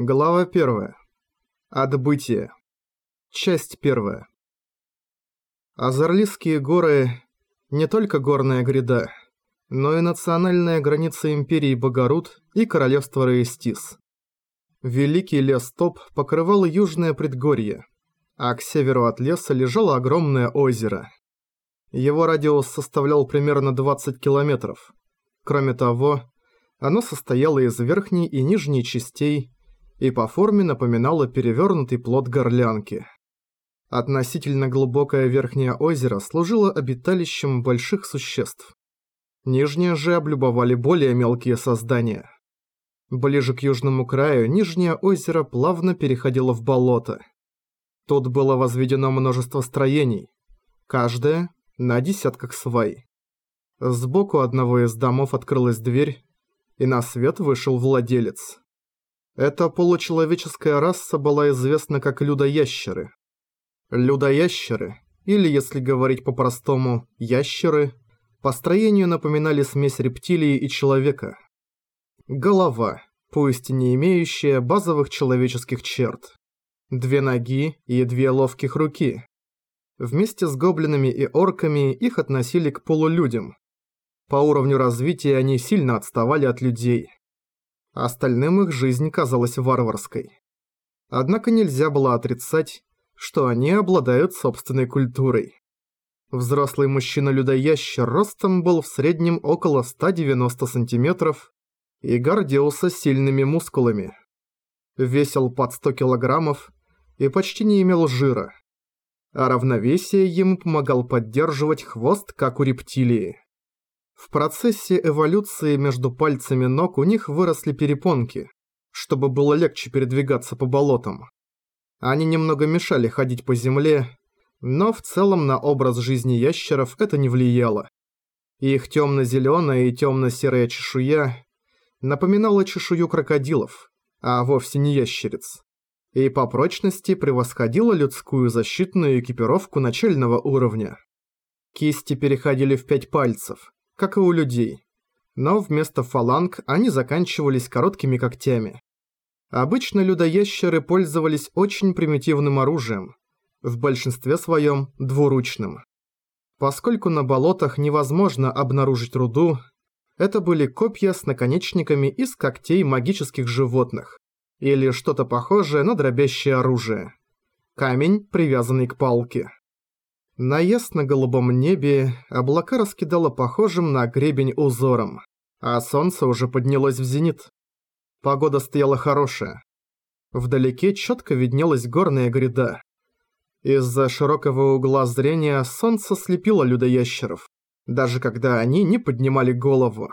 Глава 1. Отбытие. Часть 1. Азарлийские горы – не только горная гряда, но и национальная граница империи Богород и королевства Раистис. Великий лес Топ покрывал южное предгорье, а к северу от леса лежало огромное озеро. Его радиус составлял примерно 20 километров. Кроме того, оно состояло из верхней и нижней частей и по форме напоминало перевернутый плод горлянки. Относительно глубокое верхнее озеро служило обиталищем больших существ. Нижнее же облюбовали более мелкие создания. Ближе к южному краю нижнее озеро плавно переходило в болото. Тут было возведено множество строений, каждое на десятках свай. Сбоку одного из домов открылась дверь, и на свет вышел владелец. Эта получеловеческая раса была известна как людоящеры. Людоящеры, или если говорить по-простому, ящеры, по строению напоминали смесь рептилии и человека. Голова, пусть не имеющая базовых человеческих черт. Две ноги и две ловких руки. Вместе с гоблинами и орками их относили к полулюдям. По уровню развития они сильно отставали от людей – Остальным их жизнь казалась варварской. Однако нельзя было отрицать, что они обладают собственной культурой. Взрослый мужчина-людоящер ростом был в среднем около 190 сантиметров и гордился сильными мускулами. Весил под 100 килограммов и почти не имел жира. А равновесие ему помогал поддерживать хвост, как у рептилии. В процессе эволюции между пальцами ног у них выросли перепонки, чтобы было легче передвигаться по болотам. Они немного мешали ходить по земле, но в целом на образ жизни ящеров это не влияло. Их темно-зеленая и темно-серая чешуя напоминала чешую крокодилов, а вовсе не ящериц. И по прочности превосходила людскую защитную экипировку начального уровня. Кисти переходили в пять пальцев, как и у людей. Но вместо фаланг они заканчивались короткими когтями. Обычно людоящеры пользовались очень примитивным оружием, в большинстве своем двуручным. Поскольку на болотах невозможно обнаружить руду, это были копья с наконечниками из когтей магических животных, или что-то похожее на дробящее оружие. Камень, привязанный к палке. На ясно-голубом небе облака раскидало похожим на гребень узором, а солнце уже поднялось в зенит. Погода стояла хорошая. Вдалеке четко виднелась горная гряда. Из-за широкого угла зрения солнце слепило людоящеров, даже когда они не поднимали голову.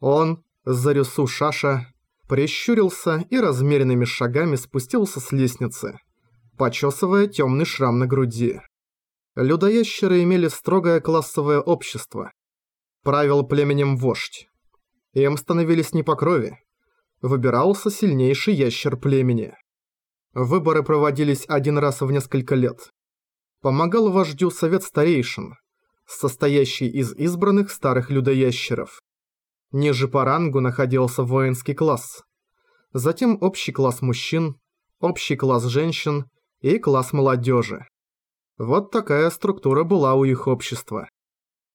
Он, Зарюсу Шаша, прищурился и размеренными шагами спустился с лестницы, почесывая темный шрам на груди. Людоящеры имели строгое классовое общество. Правил племенем вождь. Им становились не по крови. Выбирался сильнейший ящер племени. Выборы проводились один раз в несколько лет. Помогал вождю совет старейшин, состоящий из избранных старых людоящеров. Ниже по рангу находился воинский класс. Затем общий класс мужчин, общий класс женщин и класс молодежи. Вот такая структура была у их общества.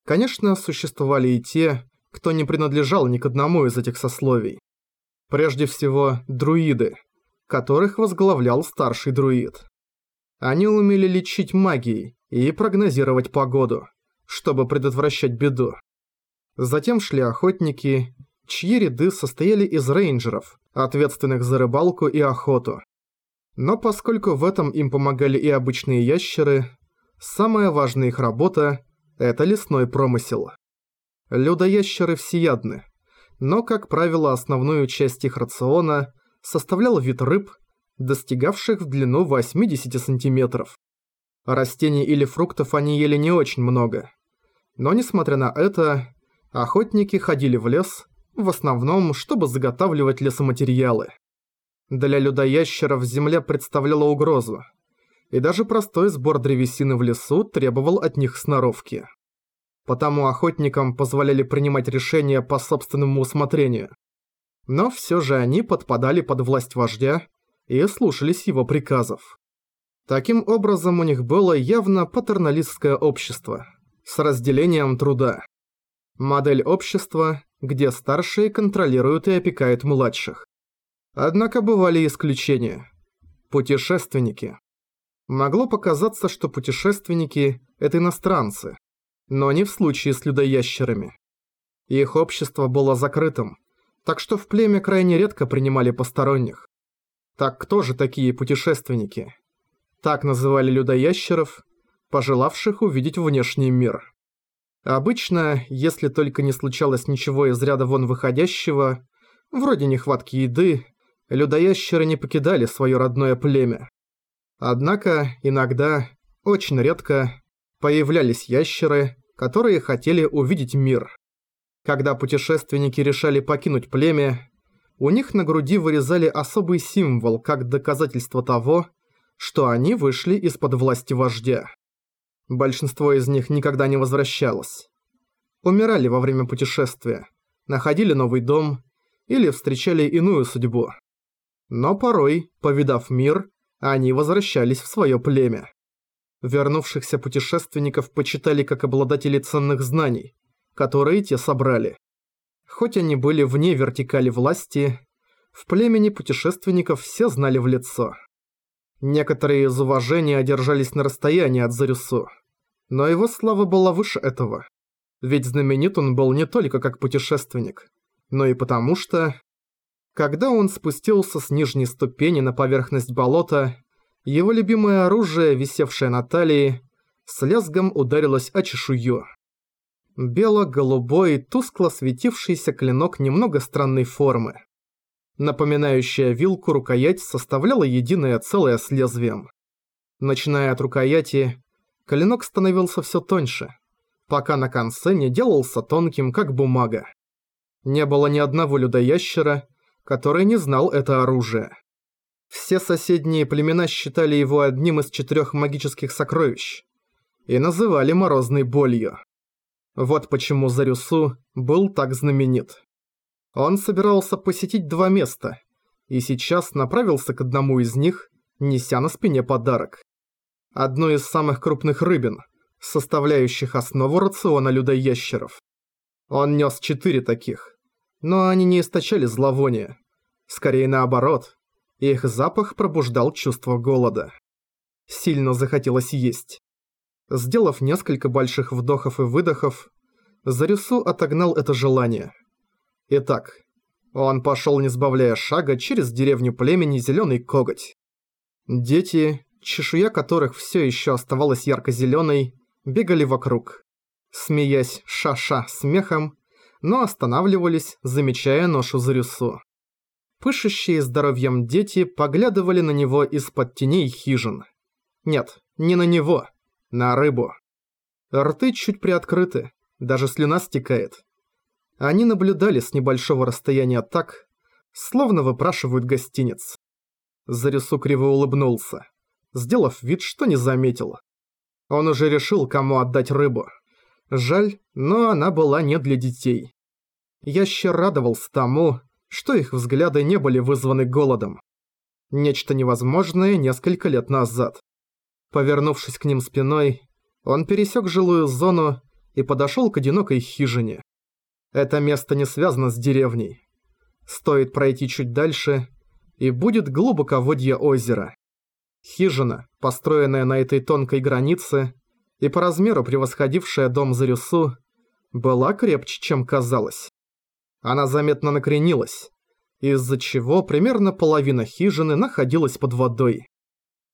Конечно, существовали и те, кто не принадлежал ни к одному из этих сословий. Прежде всего, друиды, которых возглавлял старший друид. Они умели лечить магией и прогнозировать погоду, чтобы предотвращать беду. Затем шли охотники, чьи ряды состояли из рейнджеров, ответственных за рыбалку и охоту. Но поскольку в этом им помогали и обычные ящеры, самая важная их работа – это лесной промысел. Людоящеры всеядны, но, как правило, основную часть их рациона составлял вид рыб, достигавших в длину 80 сантиметров. Растений или фруктов они ели не очень много. Но, несмотря на это, охотники ходили в лес, в основном, чтобы заготавливать лесоматериалы. Для людоящеров земля представляла угрозу, и даже простой сбор древесины в лесу требовал от них сноровки. Потому охотникам позволяли принимать решения по собственному усмотрению. Но все же они подпадали под власть вождя и слушались его приказов. Таким образом, у них было явно патерналистское общество с разделением труда. Модель общества, где старшие контролируют и опекают младших. Однако бывали исключения. Путешественники. Могло показаться, что путешественники – это иностранцы, но не в случае с людоящерами. Их общество было закрытым, так что в племя крайне редко принимали посторонних. Так кто же такие путешественники? Так называли людоящеров, пожелавших увидеть внешний мир. Обычно, если только не случалось ничего из ряда вон выходящего, вроде нехватки еды, людоящеры не покидали свое родное племя. Однако, иногда, очень редко, появлялись ящеры, которые хотели увидеть мир. Когда путешественники решали покинуть племя, у них на груди вырезали особый символ как доказательство того, что они вышли из-под власти вождя. Большинство из них никогда не возвращалось. Умирали во время путешествия, находили новый дом или встречали иную судьбу. Но порой, повидав мир, они возвращались в свое племя. Вернувшихся путешественников почитали как обладателей ценных знаний, которые те собрали. Хоть они были вне вертикали власти, в племени путешественников все знали в лицо. Некоторые из уважения одержались на расстоянии от Зарюсу. Но его слава была выше этого. Ведь знаменит он был не только как путешественник, но и потому что... Когда он спустился с нижней ступени на поверхность болота, его любимое оружие, висевшее на талии, с лязгом ударилось о чешую. Бело-голубой, тускло светившийся клинок немного странной формы напоминающая вилку рукоять составляла единое целое с лезвием. Начиная от рукояти, клинок становился все тоньше, пока на конце не делался тонким, как бумага. Не было ни одного людоящера, который не знал это оружие. Все соседние племена считали его одним из четырех магических сокровищ и называли морозной болью. Вот почему Зарюсу был так знаменит. Он собирался посетить два места, и сейчас направился к одному из них, неся на спине подарок. Одну из самых крупных рыбин, составляющих основу рациона людоящеров. Он нес четыре таких, но они не источали зловония. Скорее наоборот, их запах пробуждал чувство голода. Сильно захотелось есть. Сделав несколько больших вдохов и выдохов, Зарюсу отогнал это желание – Итак, он пошел не сбавляя шага через деревню племени Зеленый Коготь. Дети, чешуя которых все еще оставалась ярко-зеленой, бегали вокруг, смеясь ша-ша смехом, но останавливались, замечая ношу Зарюсу. Пышущие здоровьем дети поглядывали на него из-под теней хижин. Нет, не на него, на рыбу. Рты чуть приоткрыты, даже слюна стекает. Они наблюдали с небольшого расстояния так, словно выпрашивают гостиниц. Зарису криво улыбнулся, сделав вид, что не заметил. Он уже решил, кому отдать рыбу. Жаль, но она была не для детей. Ящер радовался тому, что их взгляды не были вызваны голодом. Нечто невозможное несколько лет назад. Повернувшись к ним спиной, он пересек жилую зону и подошел к одинокой хижине. Это место не связано с деревней. Стоит пройти чуть дальше, и будет глубоководье озера. Хижина, построенная на этой тонкой границе и по размеру превосходившая дом Зарюсу, была крепче, чем казалось. Она заметно накренилась, из-за чего примерно половина хижины находилась под водой.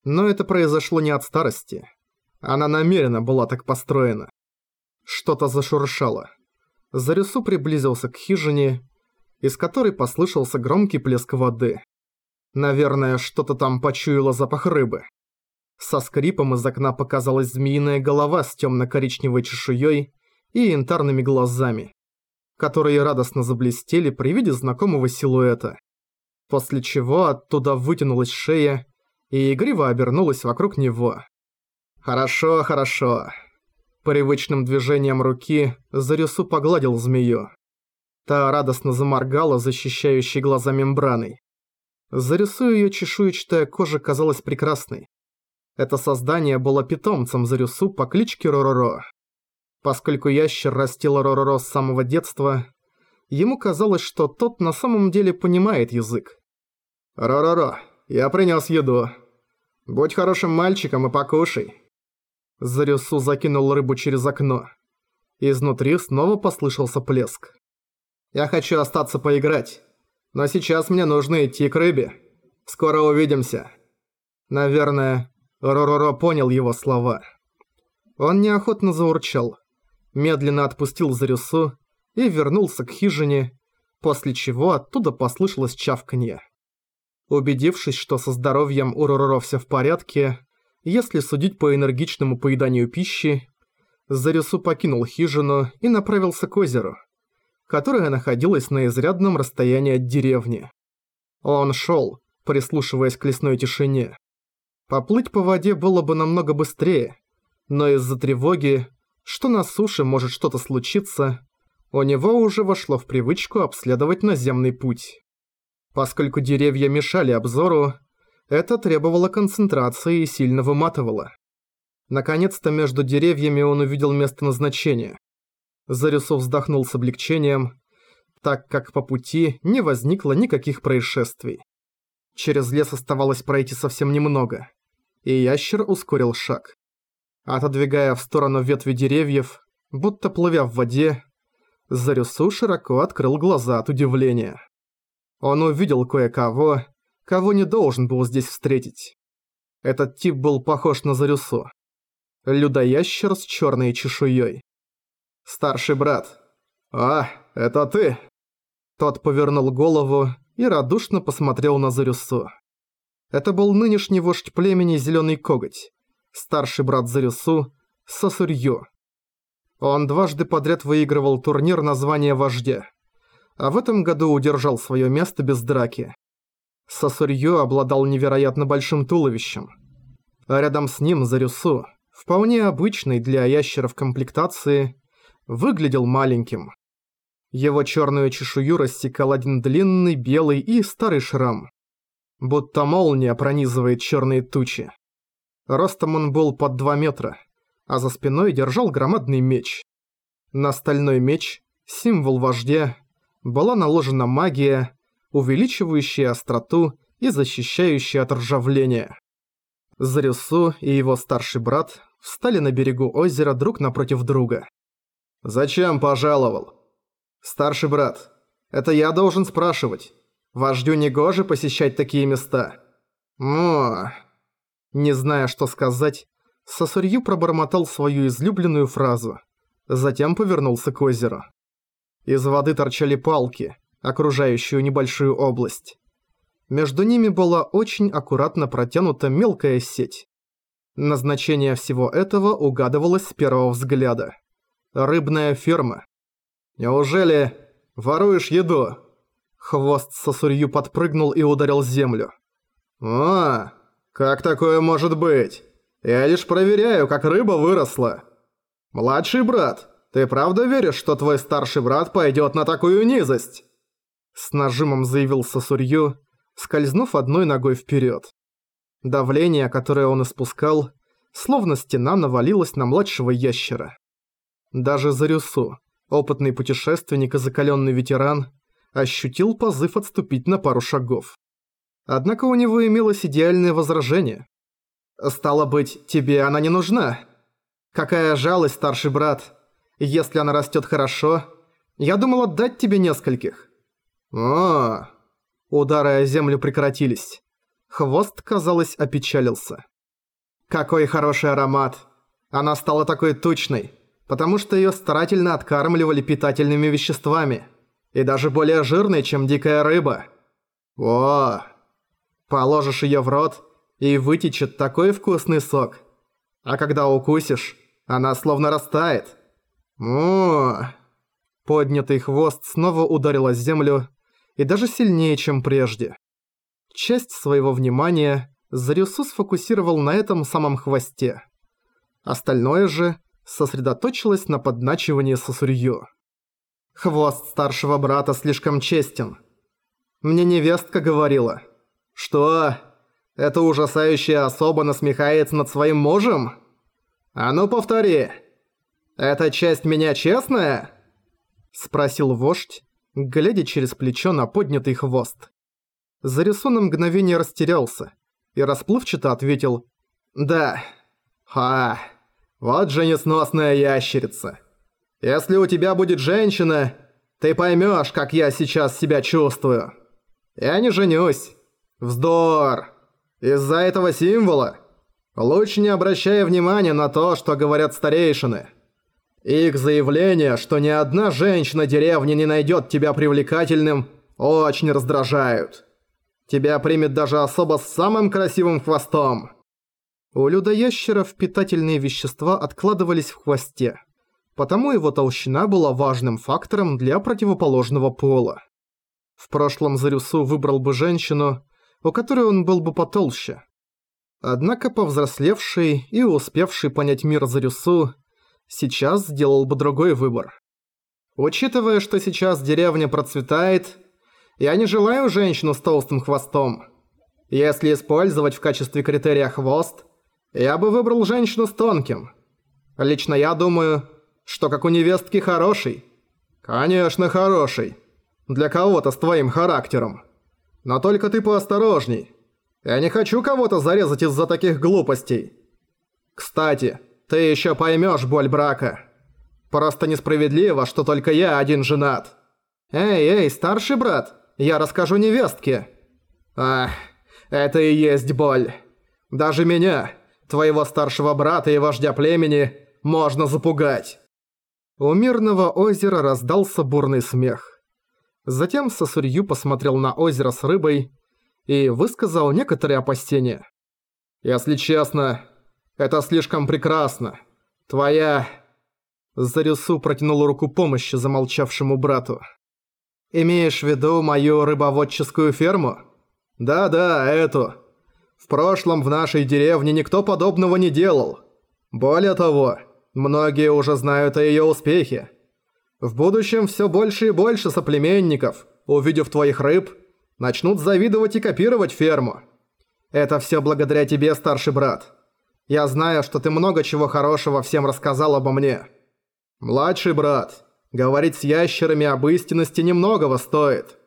Но это произошло не от старости. Она намеренно была так построена. Что-то зашуршало. Зарюсу приблизился к хижине, из которой послышался громкий плеск воды. Наверное, что-то там почуяло запах рыбы. Со скрипом из окна показалась змеиная голова с темно-коричневой чешуей и янтарными глазами, которые радостно заблестели при виде знакомого силуэта. После чего оттуда вытянулась шея и игриво обернулась вокруг него. «Хорошо, хорошо. Привычным движением руки Зарюсу погладил змею. Та радостно заморгала, защищающей глаза мембраной. Зарису ее чешуечатая кожа казалась прекрасной. Это создание было питомцем Зарюсу по кличке Ророро. Поскольку ящер растил Ророро с самого детства, ему казалось, что тот на самом деле понимает язык. «Ророро, я принес еду. Будь хорошим мальчиком и покушай». Зарюсу закинул рыбу через окно. Изнутри снова послышался плеск. «Я хочу остаться поиграть, но сейчас мне нужно идти к рыбе. Скоро увидимся». Наверное, Ророро понял его слова. Он неохотно заурчал, медленно отпустил Зарюсу и вернулся к хижине, после чего оттуда послышалось чавканье. Убедившись, что со здоровьем у Ророро все в порядке, если судить по энергичному поеданию пищи, Зарюсу покинул хижину и направился к озеру, которое находилось на изрядном расстоянии от деревни. Он шел, прислушиваясь к лесной тишине. Поплыть по воде было бы намного быстрее, но из-за тревоги, что на суше может что-то случиться, у него уже вошло в привычку обследовать наземный путь. Поскольку деревья мешали обзору, это требовало концентрации и сильно выматывало. Наконец-то между деревьями он увидел место назначения. Зарюсов вздохнул с облегчением, так как по пути не возникло никаких происшествий. Через лес оставалось пройти совсем немного, и ящер ускорил шаг. Отодвигая в сторону ветви деревьев, будто плывя в воде, Зарюсу широко открыл глаза от удивления. Он увидел кое-кого, кого не должен был здесь встретить. Этот тип был похож на Зарюсу. Людоящер с черной чешуей. «Старший брат». «А, это ты?» Тот повернул голову и радушно посмотрел на Зарюсу. Это был нынешний вождь племени Зеленый Коготь, старший брат Зарюсу, Сосурью. Он дважды подряд выигрывал турнир на звание вождя а в этом году удержал свое место без драки. Сосурью обладал невероятно большим туловищем. А рядом с ним Зарюсу, вполне обычный для ящеров комплектации, выглядел маленьким. Его черную чешую рассекал один длинный, белый и старый шрам. Будто молния пронизывает черные тучи. Ростом он был под 2 метра, а за спиной держал громадный меч. На стальной меч, символ вождя, была наложена магия, увеличивающая остроту и защищающая от ржавления. Зарюсу и его старший брат встали на берегу озера друг напротив друга. «Зачем пожаловал?» «Старший брат, это я должен спрашивать. Вождю негоже посещать такие места?» «О...» Не зная, что сказать, Сосурью пробормотал свою излюбленную фразу. Затем повернулся к озеру. Из воды торчали палки, окружающую небольшую область. Между ними была очень аккуратно протянута мелкая сеть. Назначение всего этого угадывалось с первого взгляда. Рыбная ферма. «Неужели воруешь еду?» Хвост сосурью подпрыгнул и ударил землю. «А, как такое может быть? Я лишь проверяю, как рыба выросла. Младший брат, ты правда веришь, что твой старший брат пойдет на такую низость?» С нажимом заявил Сосурью, скользнув одной ногой вперед. Давление, которое он испускал, словно стена навалилось на младшего ящера. Даже Зарюсу, опытный путешественник и закаленный ветеран, ощутил позыв отступить на пару шагов. Однако у него имелось идеальное возражение. «Стало быть, тебе она не нужна. Какая жалость, старший брат. Если она растет хорошо, я думал отдать тебе нескольких». «О!» Удары о землю прекратились. Хвост, казалось, опечалился. «Какой хороший аромат! Она стала такой тучной, потому что ее старательно откармливали питательными веществами, и даже более жирной, чем дикая рыба. О! Положишь ее в рот, и вытечет такой вкусный сок. А когда укусишь, она словно растает. О! Поднятый хвост снова ударил о землю, и даже сильнее, чем прежде. Часть своего внимания Зарюсу сфокусировал на этом самом хвосте. Остальное же сосредоточилось на подначивании Сосурью. Хвост старшего брата слишком честен. Мне невестка говорила. Что? Эта ужасающая особа насмехается над своим мужем? А ну повтори. Эта часть меня честная? Спросил вождь, глядя через плечо на поднятый хвост. Зарису на мгновение растерялся и расплывчато ответил «Да». «Ха, вот же несносная ящерица. Если у тебя будет женщина, ты поймёшь, как я сейчас себя чувствую. Я не женюсь. Вздор. Из-за этого символа лучше не обращая внимания на то, что говорят старейшины. Их заявление, что ни одна женщина деревни не найдет тебя привлекательным, очень раздражают. Тебя примет даже особо с самым красивым хвостом. У людоящеров питательные вещества откладывались в хвосте, потому его толщина была важным фактором для противоположного пола. В прошлом Зарюсу выбрал бы женщину, у которой он был бы потолще. Однако повзрослевший и успевший понять мир Зарюсу сейчас сделал бы другой выбор. Учитывая, что сейчас деревня процветает, я не желаю женщину с толстым хвостом. Если использовать в качестве критерия хвост, я бы выбрал женщину с тонким. Лично я думаю, что как у невестки хороший. Конечно, хороший. Для кого-то с твоим характером. Но только ты поосторожней. Я не хочу кого-то зарезать из-за таких глупостей. Кстати, ты еще поймешь боль брака. Просто несправедливо, что только я один женат. Эй, эй, старший брат, я расскажу невестке. Ах, это и есть боль. Даже меня, твоего старшего брата и вождя племени, можно запугать. У мирного озера раздался бурный смех. Затем Сосурью посмотрел на озеро с рыбой и высказал некоторые опасения. «Если честно, это слишком прекрасно. Твоя...» Зарюсу протянул руку помощи замолчавшему брату. «Имеешь в виду мою рыбоводческую ферму?» «Да-да, эту. В прошлом в нашей деревне никто подобного не делал. Более того, многие уже знают о её успехе. В будущем все больше и больше соплеменников, увидев твоих рыб, начнут завидовать и копировать ферму. Это все благодаря тебе, старший брат. Я знаю, что ты много чего хорошего всем рассказал обо мне. Младший брат, говорить с ящерами об истинности немногого стоит.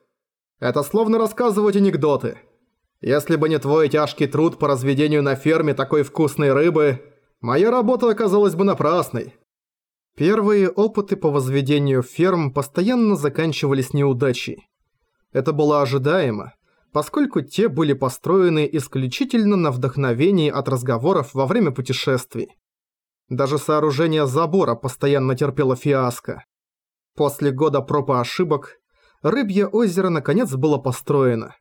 Это словно рассказывать анекдоты. Если бы не твой тяжкий труд по разведению на ферме такой вкусной рыбы, моя работа оказалась бы напрасной. Первые опыты по возведению ферм постоянно заканчивались неудачей. Это было ожидаемо, поскольку те были построены исключительно на вдохновении от разговоров во время путешествий. Даже сооружение забора постоянно терпело фиаско. После года проб и ошибок, Рыбье озеро наконец было построено,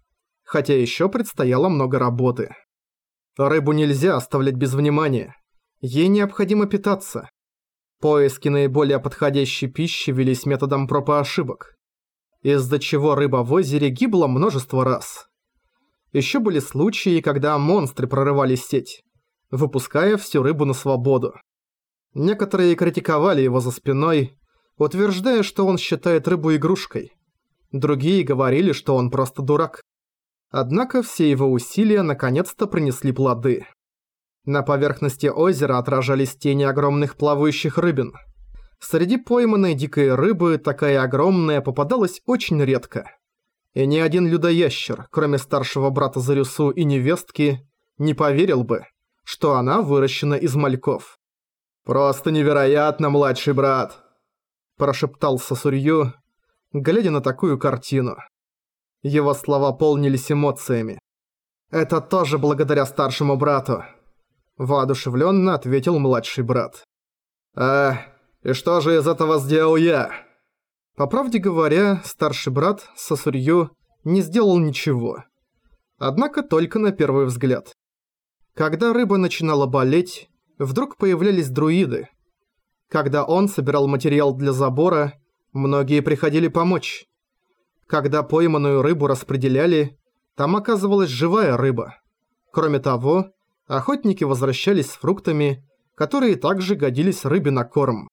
хотя еще предстояло много работы. Рыбу нельзя оставлять без внимания. Ей необходимо питаться. Поиски наиболее подходящей пищи велись методом проб и ошибок, из-за чего рыба в озере гибла множество раз. Еще были случаи, когда монстры прорывали сеть, выпуская всю рыбу на свободу. Некоторые критиковали его за спиной, утверждая, что он считает рыбу игрушкой. Другие говорили, что он просто дурак. Однако все его усилия наконец-то принесли плоды. На поверхности озера отражались тени огромных плавающих рыбин. Среди пойманной дикой рыбы такая огромная попадалась очень редко. И ни один людоящер, кроме старшего брата Зарюсу и невестки, не поверил бы, что она выращена из мальков. «Просто невероятно, младший брат!» прошептал Сосурью, глядя на такую картину. Его слова полнились эмоциями. «Это тоже благодаря старшему брату», воодушевленно ответил младший брат. «А, и что же из этого сделал я?» По правде говоря, старший брат Сосурью не сделал ничего. Однако только на первый взгляд. Когда рыба начинала болеть, вдруг появлялись друиды. Когда он собирал материал для забора, многие приходили помочь. Когда пойманную рыбу распределяли, там оказывалась живая рыба. Кроме того, охотники возвращались с фруктами, которые также годились рыбе на корм.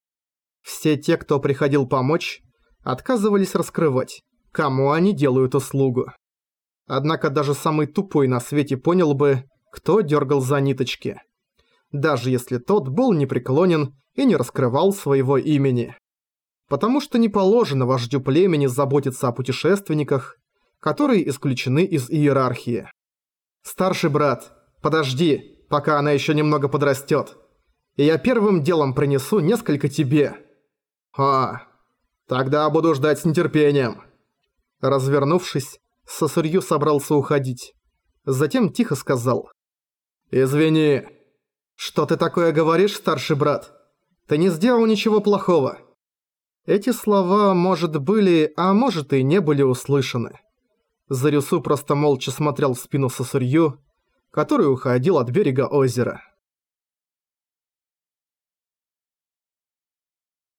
Все те, кто приходил помочь, отказывались раскрывать, кому они делают услугу. Однако даже самый тупой на свете понял бы, кто дергал за ниточки. Даже если тот был непреклонен и не раскрывал своего имени. Потому что не положено вождю племени заботиться о путешественниках, которые исключены из иерархии. «Старший брат, подожди, пока она еще немного подрастет, и я первым делом принесу несколько тебе». «А, тогда буду ждать с нетерпением». Развернувшись, Сосурью собрался уходить. Затем тихо сказал. «Извини». «Что ты такое говоришь, старший брат? Ты не сделал ничего плохого». Эти слова, может, были, а может и не были услышаны. Зарюсу просто молча смотрел в спину Сосурью, который уходил от берега озера.